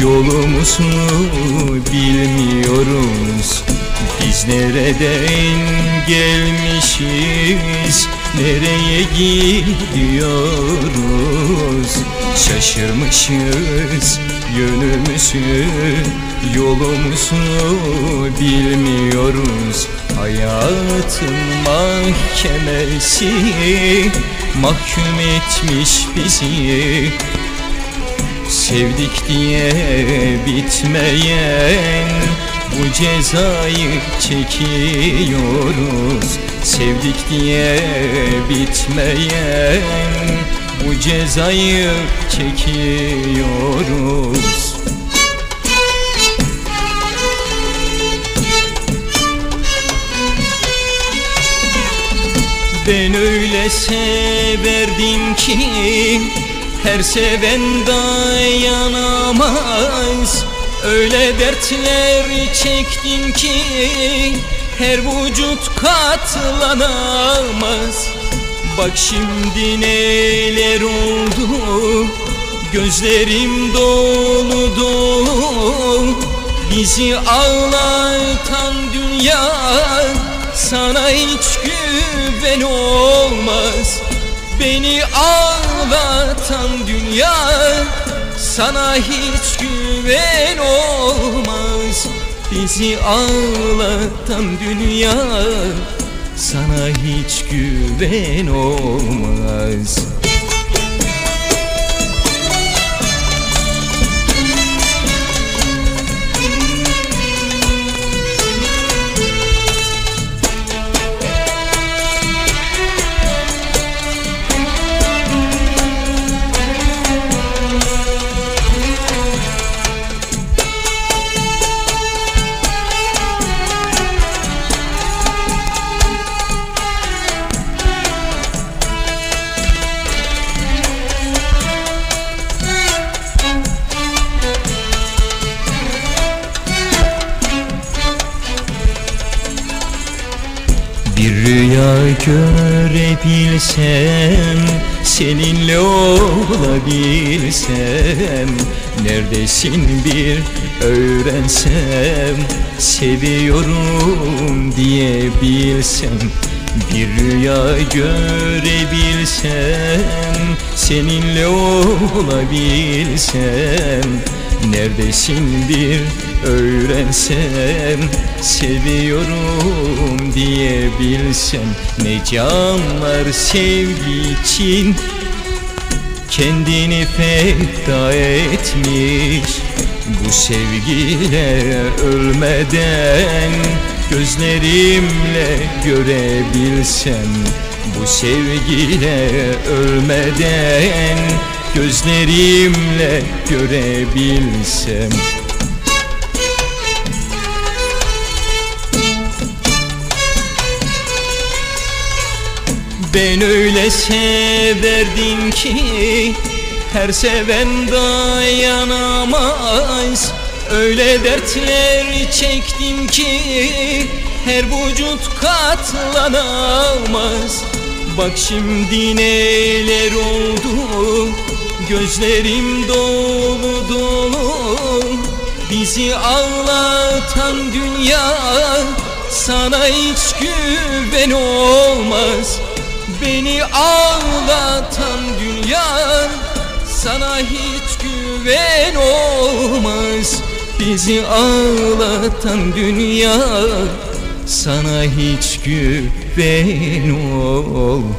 Yolumuzu bilmiyoruz. Biz nereden gelmişiz? Nereye gidiyoruz? Şaşırmışız. Yönümüzü Yolumuzu bilmiyoruz. Hayatın mahkemesi Mahkum etmiş bizi Sevdik diye bitmeyen bu cezayı çekiyoruz. Sevdik diye bitmeyen bu cezayı çekiyoruz. Ben öyle severdim ki her seven dayanamaz. Öyle dertler çektim ki her vücut katlanamaz. Bak şimdi neler oldu. Gözlerim dolu dolu. Bizi ağlatan dünya Sana hiç güven olmaz. Beni ağlatan dünya Sana hiç güven olmaz. Bizi ağlatan dünya Sana hiç güven olmaz görebilsem Seninle olabilsem Neredesin bir öğrensem Seviyorum diyebilsem Bir rüya görebilsem Seninle olabilsem Neredesin bir öğrensem Seviyorum diyebilsem Ne canlar sevgi için? Kendini feda etmiş Bu sevgiyle ölmeden Gözlerimle görebilsem Bu sevgiyle ölmeden Gözlerimle görebilsem Ben öyle severdim ki her seven dayanamaz. Öyle dertler çektim ki her vücut katlanamaz. Bak şimdi neler oldu Gözlerim dolu dolu. Bizi ağlatan dünya Sana hiç güven olmaz Beni ağlatan dünya Sana hiç güven olmaz. Bizi ağlatan dünya Sana hiç güven olmaz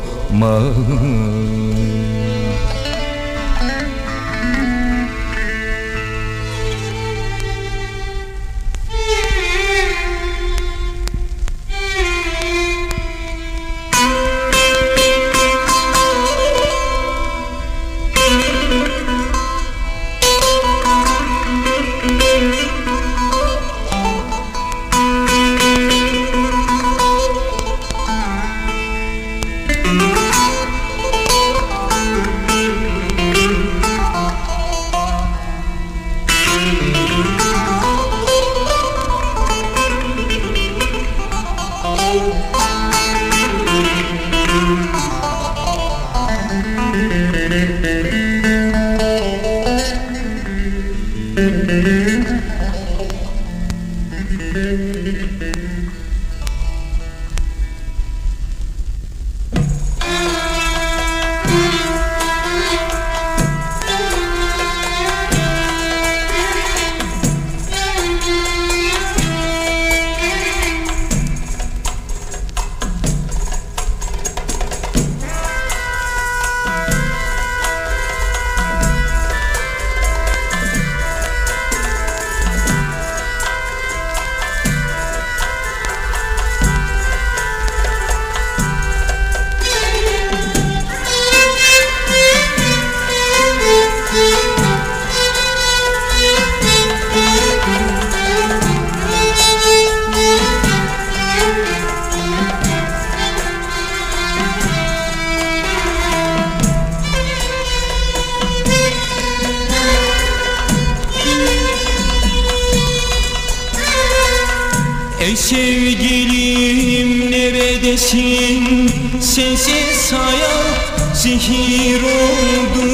sevgilim neredesin? Sensiz hayat zehir oldu.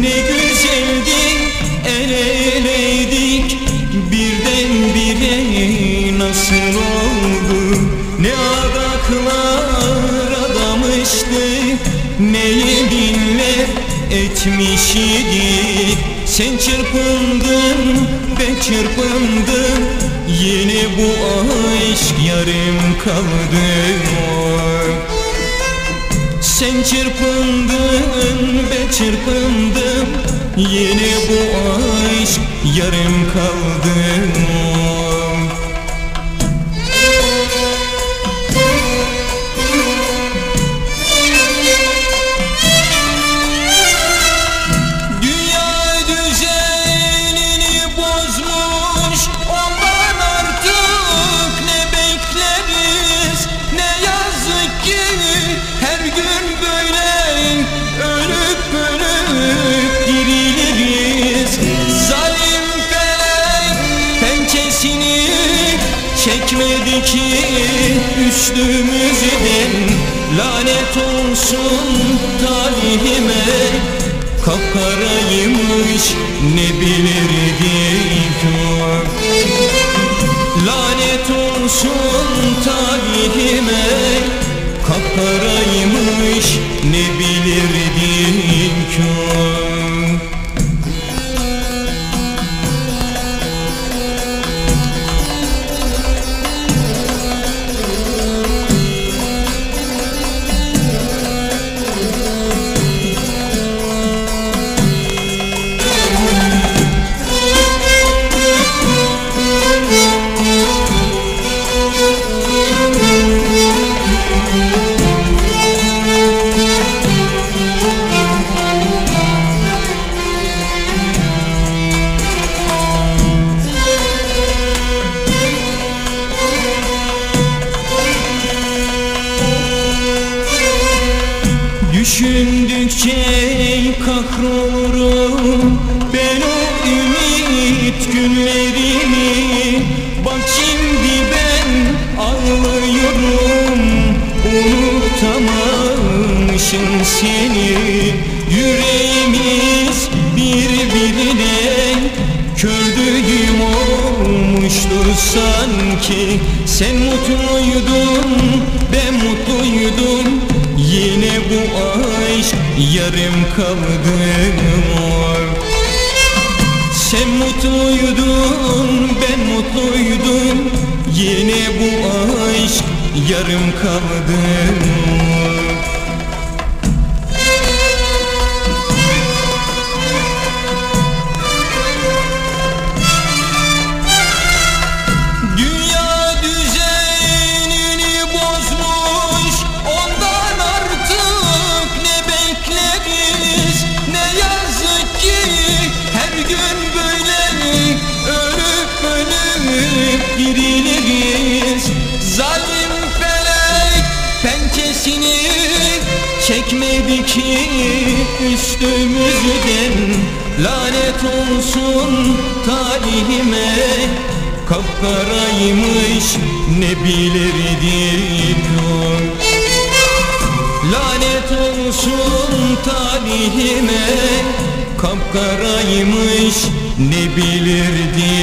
Ne güzeldi el eleydik. Birden bire nasıl oldu? Ne adaklar adamıştı Ne yeminler etmiş idik Sen çırpındın ben çırpındım Yine bu aşk yarım kaldı. Sen çırpındın ben çırpındım. Yine bu aşk yarım kaldı çekmedi ki Üstümüzden lanet olsun talihime Kapkaraymış ne bilirdik Lanet olsun talihime Kapkaraymış ne bilirdik Unutamamışım seni Yüreğimiz birbirine. Kördüğüm olmuştur sanki. Sen mutluydun ben mutluydum Yine bu aşk yarım kaldı Sen mutluydun ben mutluydum Yine bu aşk yarım kaldı Üstümüzden lanet olsun talihime. Kapkaraymış ne bilirdik o Lanet olsun talihime. Kapkaraymış ne bilirdik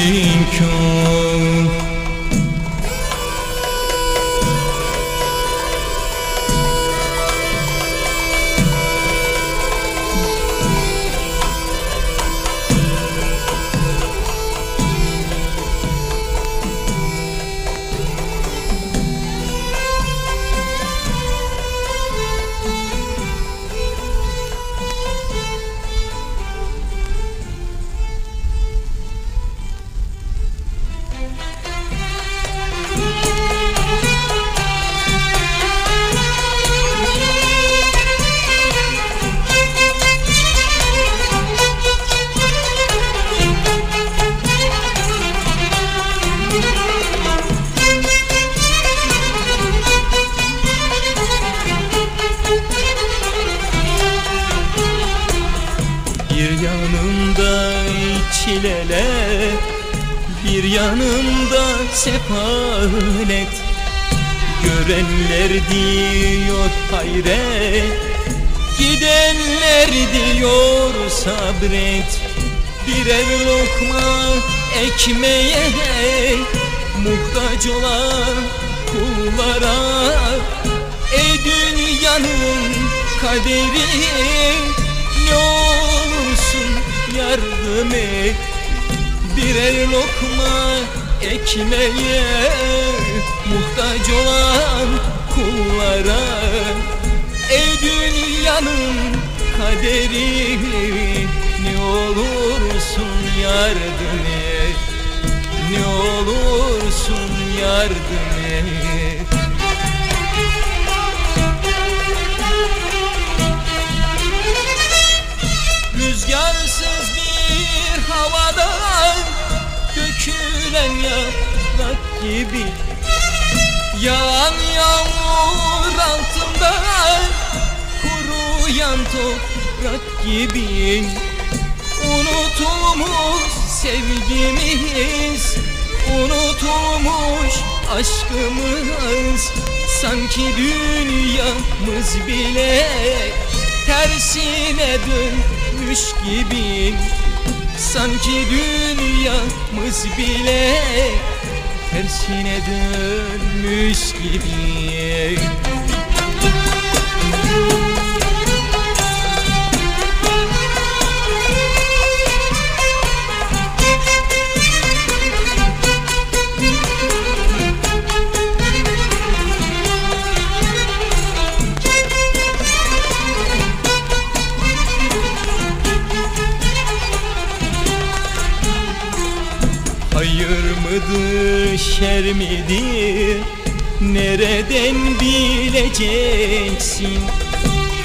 kaderi Ne olursun yardım et. Birer lokma ekmeğe Muhtaç olan kullara. Ey dünyanın kaderi Ne olursun yardım et. Ne olursun yardım et Rüzgarsız bir havada Dökülen yaprak gibi. Yağan yağmur altında Kuruyan toprak gibi. Unutulmuş sevgimiz Unutulmuş aşkımız. Sanki dünyamız bile Tersine dönmüş gibi. Sanki dünyamız bile Tersine dönmüş gibi Nereden bileceksin?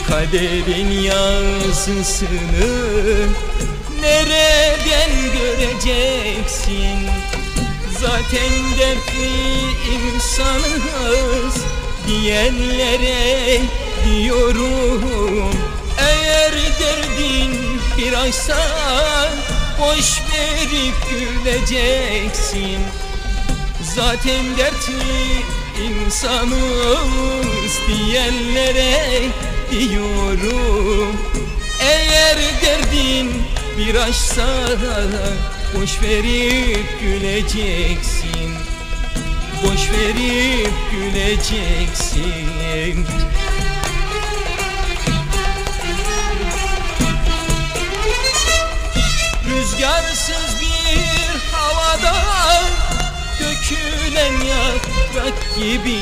Kaderin yazısını Nereden göreceksin? Zaten dertli insanız Diyenlere diyorum. Eğer derdin bir aysa Boş verip güleceksin. Zaten dertli insanız diyenlere diyorum. Eğer derdin bir aşksa boş verip güleceksin. Boş verip güleceksin. Rüzgarsız bir havada Dökülen yaprak gibi.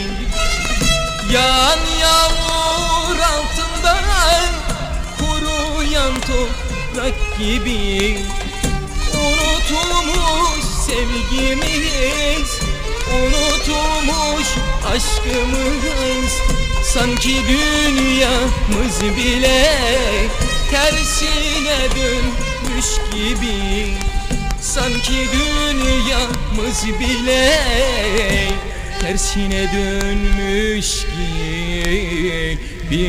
Yağan yağmur altında Kuruyan toprak gibi. Unutulmuş sevgimiz Unutulmuş aşkımız. Sanki dünyamız bile Tersine dönmüş gibi Sanki dünyamız bile Tersine dönmüş gibi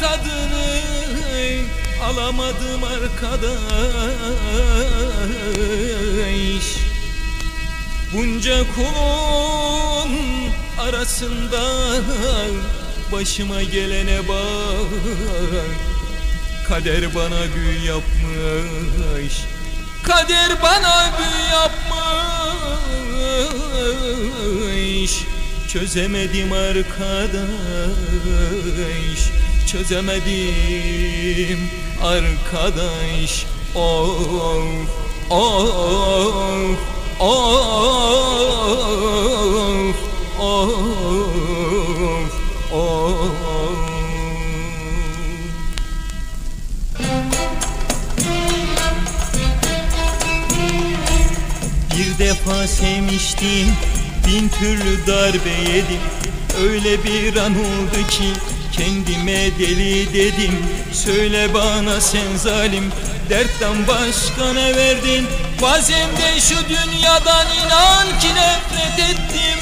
tadını alamadım arkadaş. Bunca kulun arasında başıma gelene bak. Kader bana büyü yapmış. Kader bana büyü yapmış. Çözemedim arkadaş çözemedim. Arkadaş Of of of of of. Bir defa sevmiştim bin türlü darbe yedim. Öyle bir an oldu ki kendime deli dedim Söyle bana sen zalim. Dertten başka ne verdin? Bazen de şu dünyadan inan ki nefret ettim.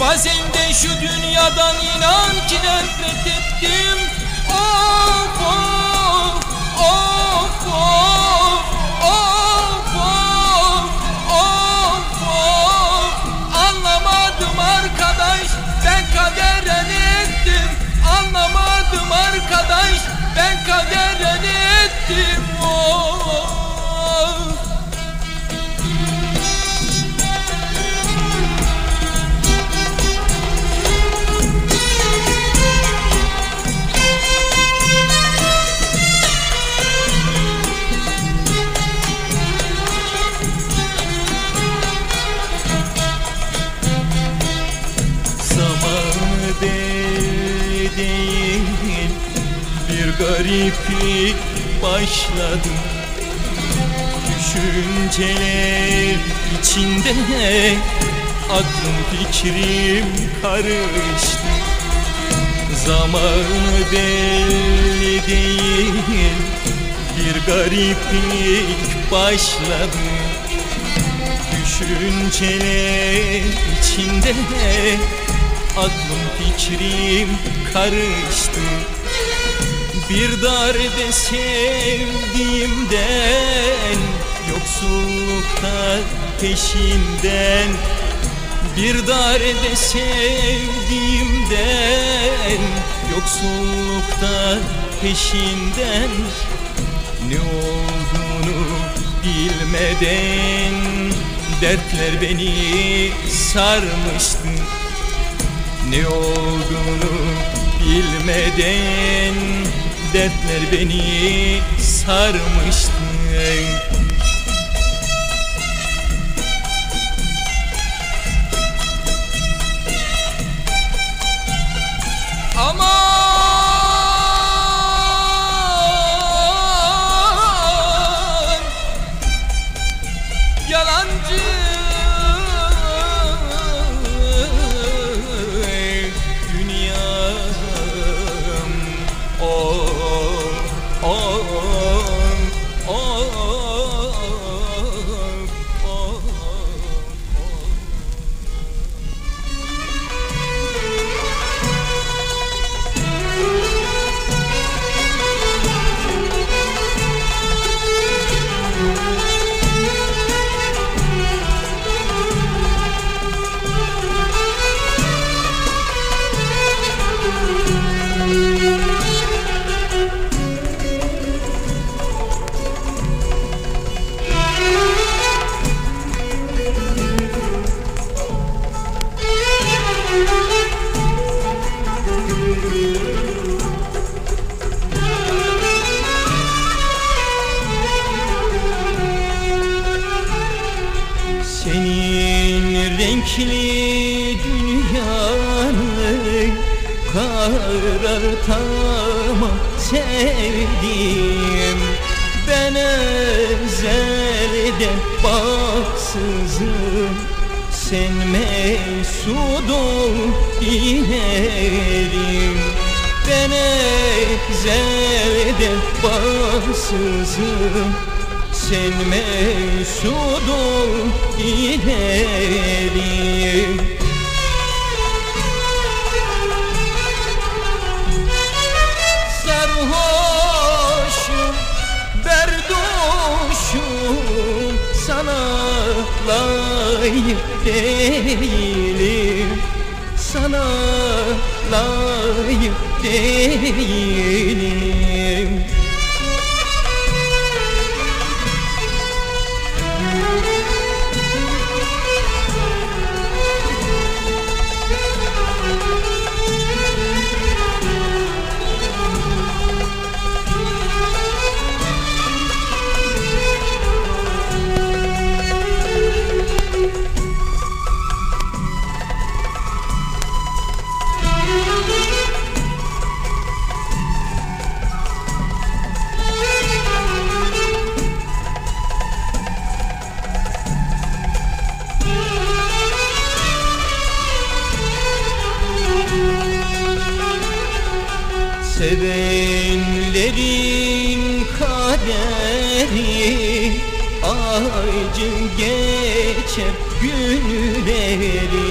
Bazen de şu dünyadan inan ki nefret ettim. Of of of of arkadaş ben kadere ne ettim oh. İçinde Aklım fikrim karıştı. Zamanı belli değil Bir gariplik başladı. Düşünceler içinde Aklım fikrim karıştı. Bir darbe sevdiğimden Yoksullukta peşinden Bir darbe sevdiğimden Yoksullukta peşinden Ne olduğunu bilmeden Dertler beni sarmıştı. Ne olduğunu bilmeden Dertler beni sarmıştı ¡Vamos! Senin renkli dünyanı karartamam sevdim. Ben ezelden baksızım Sen mesut ol dilerim. Ben ezelden baksızım sen mesut ol dilerim Sarhoşum, berduşum Sana layık değilim. Sana layık değilim Acı geçer günleri.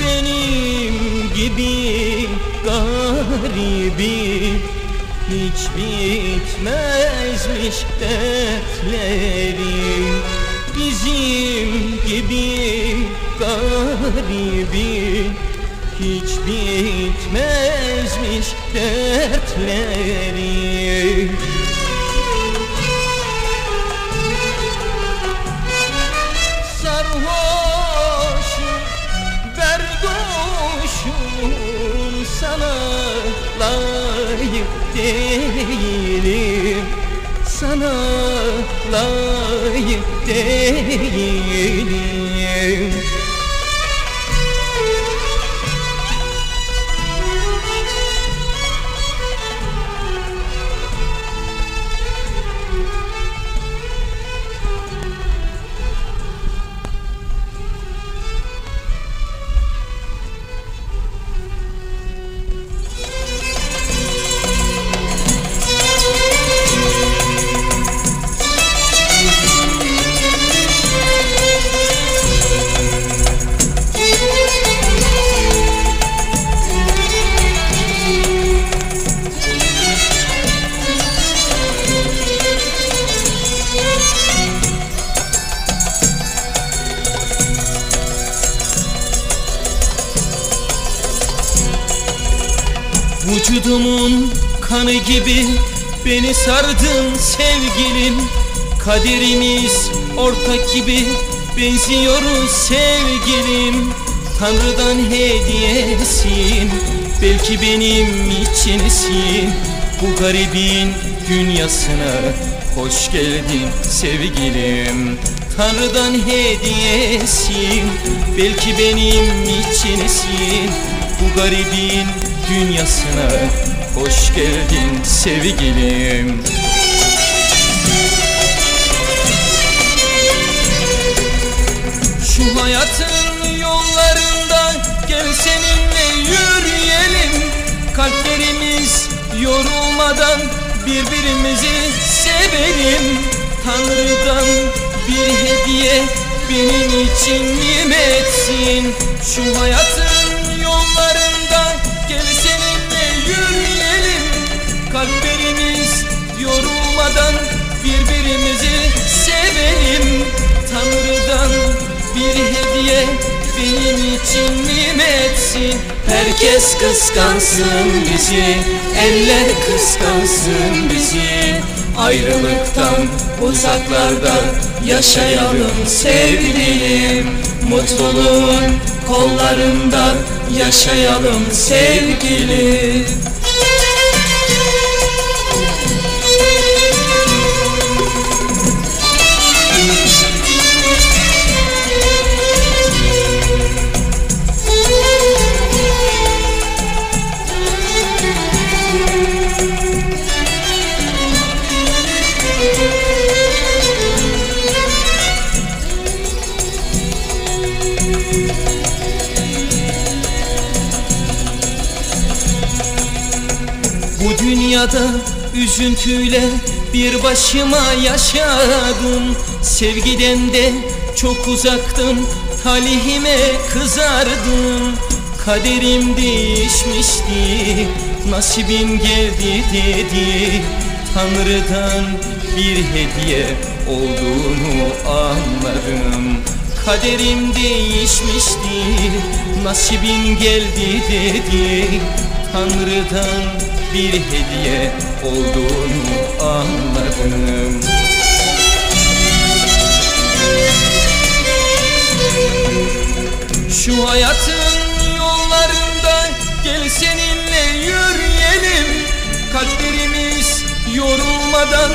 Benim gibi garibim Hiç bitmezmiş dertlerim değilim. Sana layık değilim ortak gibi benziyoruz sevgilim. Tanrı'dan hediyesin belki benim içinsin Bu garibin dünyasına hoş geldin sevgilim. Tanrı'dan hediyesin belki benim içinsin Bu garibin dünyasına hoş geldin sevgilim Şu hayatın yollarında gel seninle yürüyelim. Kalplerimiz yorulmadan birbirimizi sevelim. Tanrı'dan bir hediye benim için nimetsin. Şu hayatın yollarında gel seninle yürüyelim. Kalplerimiz yorulmadan birbirimizi sevelim. Tanrı'dan bir hediye benim için nimetsin? Herkes kıskansın bizi, eller kıskansın bizi. Ayrılıktan uzaklarda yaşayalım sevdiğim Mutluluğun kollarında yaşayalım sevgilim dünyada üzüntüyle bir başıma yaşadım. Sevgiden de çok uzaktım talihime kızardım. Kaderim değişmişti nasibim geldi dedi. Tanrı'dan bir hediye olduğunu anladım. Kaderim değişmişti nasibim geldi dedi. Tanrı'dan bir hediye olduğunu anladım. Şu hayatın yollarında gel seninle yürüyelim. Kalplerimiz yorulmadan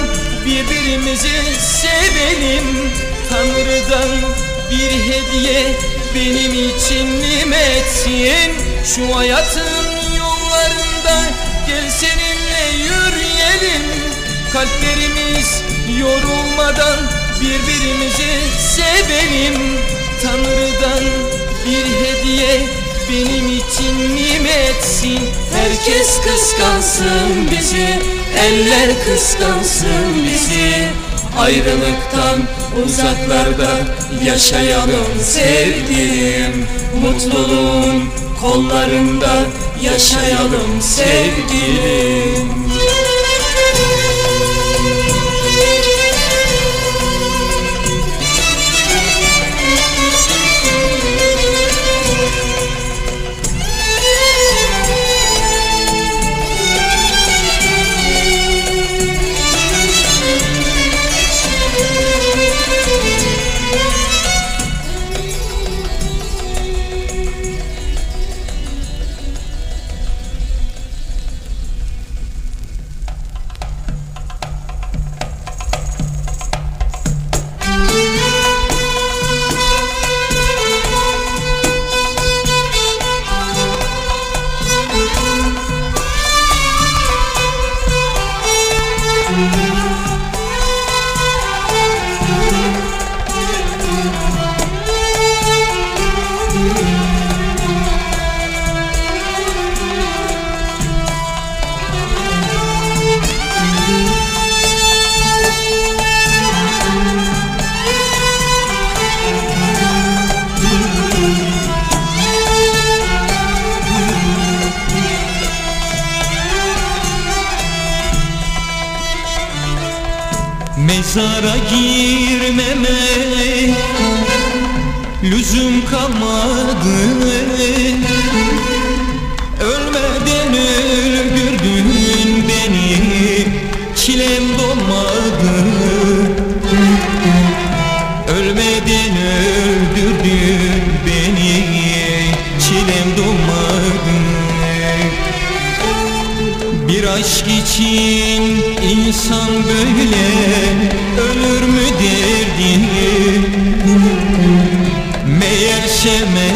birbirimizi sevelim. Tanrı'dan bir hediye benim için nimetsin. Şu hayatın yollarında gel seninle yürüyelim. Kalplerimiz yorulmadan birbirimizi sevelim. Tanrı'dan bir hediye benim için nimetsin. Herkes kıskansın bizi Eller kıskansın bizi. Ayrılıktan uzaklarda yaşayalım sevgilim. Mutluluğun kollarında yaşayalım sevgilim lüzum kalmadı. Ölmeden öldürdün beni. Çilem dolmadı. Ölmeden öldürdün beni. Çilem dolmadı. Bir aşk için insan böyle ölür mü derdi Meğer sevmek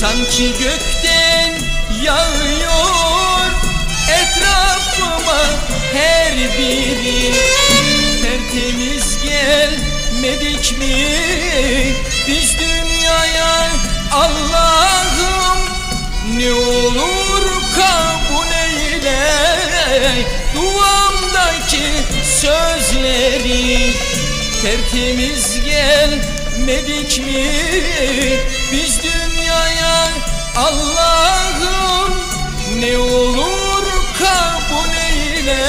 Sanki gökten yağıyor Etrafıma her biri. Tertemiz gelmedik mi? Biz dünyaya Allah'ım Ne olur kabul eyle. Duamdaki sözleri Tertemiz gelmedik mi? Biz dünyaya Allah'ım Ne olur kabul eyle.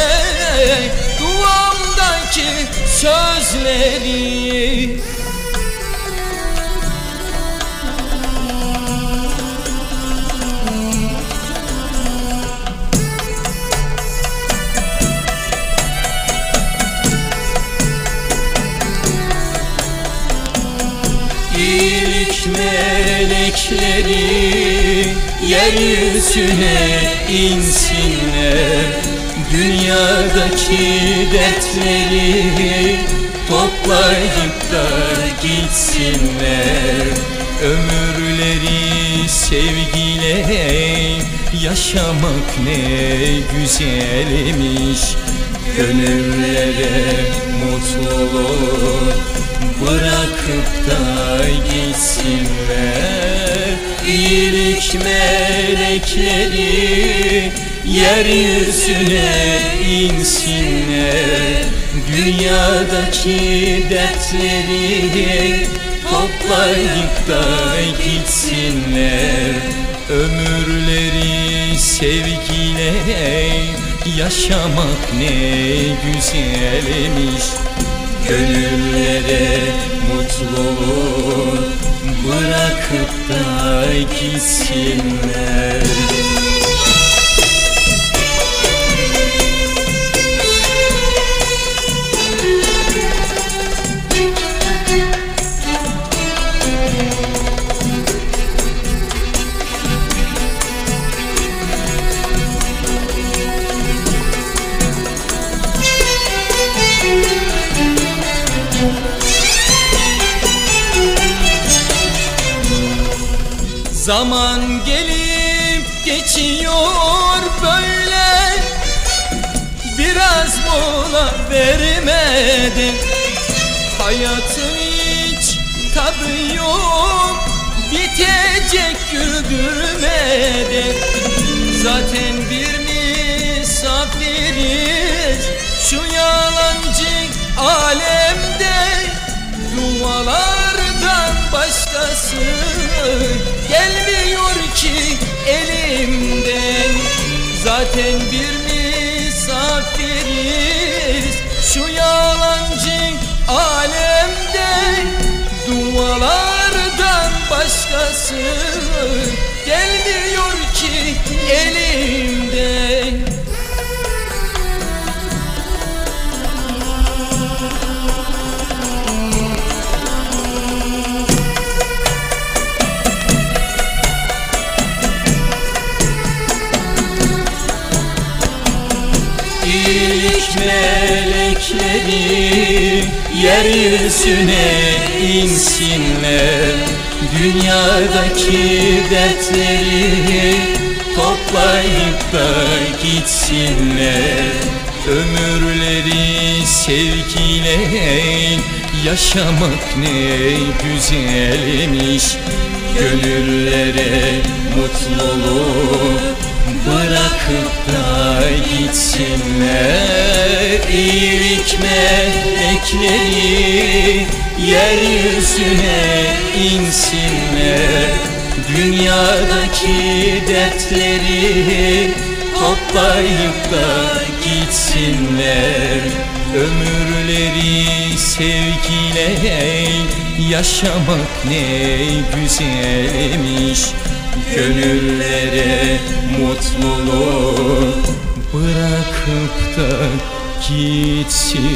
Duamdaki sözleri Melekleri yeryüzüne insinler Dünyadaki dertleri toplayıp da gitsinler Ömürleri sevgiyle yaşamak ne güzelmiş Gönüllere mutluluk bırakıp da gitsinler. İyilik melekleri yeryüzüne insinler. Dünyadaki dertleri toplayıp da gitsinler. Ömürleri sevgiyle yaşamak ne güzelmiş Gönüllere mutluluk bırakıp da gitsinler Zaman gelip geçiyor böyle. Biraz mola vermedin Hayatın hiç tadı yok. Bitecek güldürmedin Zaten bir misafiriz. Şu yalancı alemde Dualardan başkası gelmiyor ki elimden. Zaten bir misafiriz şu yalancı alemde. Dualardan başkası gelmiyor ki elimden melekleri yeryüzüne insinler. Dünyadaki dertleri toplayıp da gitsinler. Ömürleri sevgiyle yaşamak ne güzelmiş. Gönüllere mutluluk bırakıp da gitsinler İyilik melekleri yeryüzüne insinler. Dünyadaki dertleri toplayıp da gitsinler. Ömürleri sevgiyle yaşamak ne güzelmiş Gönüllere mutluluk bırakıp da gitsinler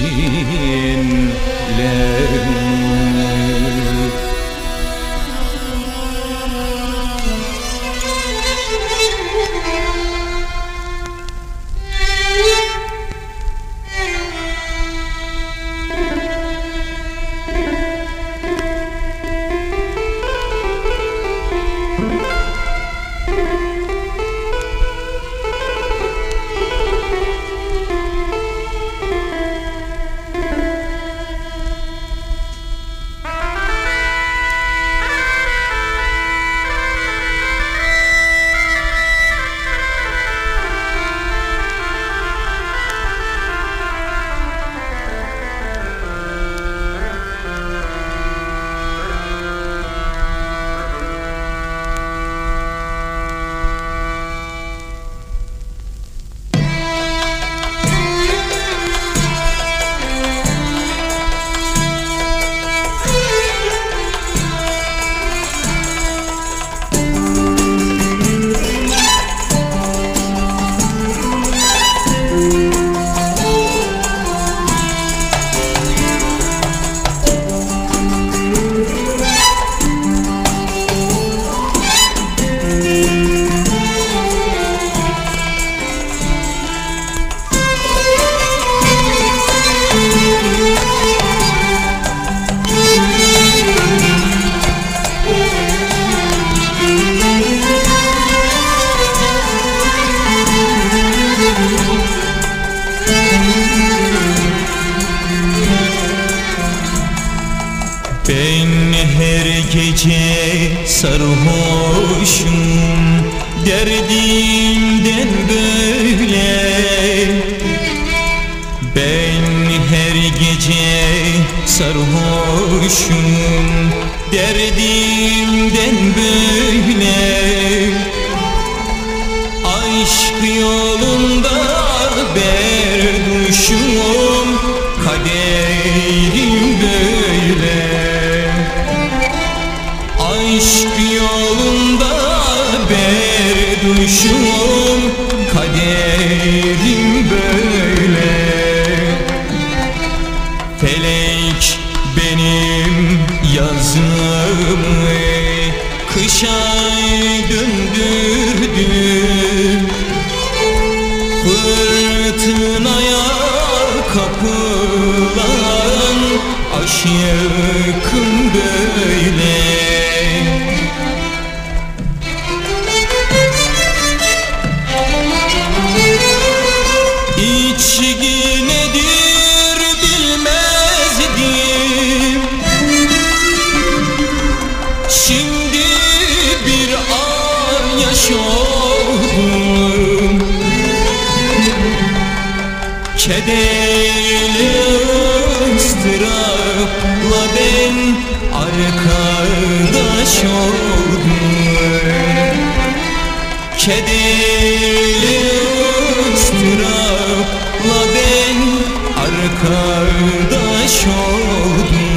arkadaş oldum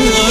you.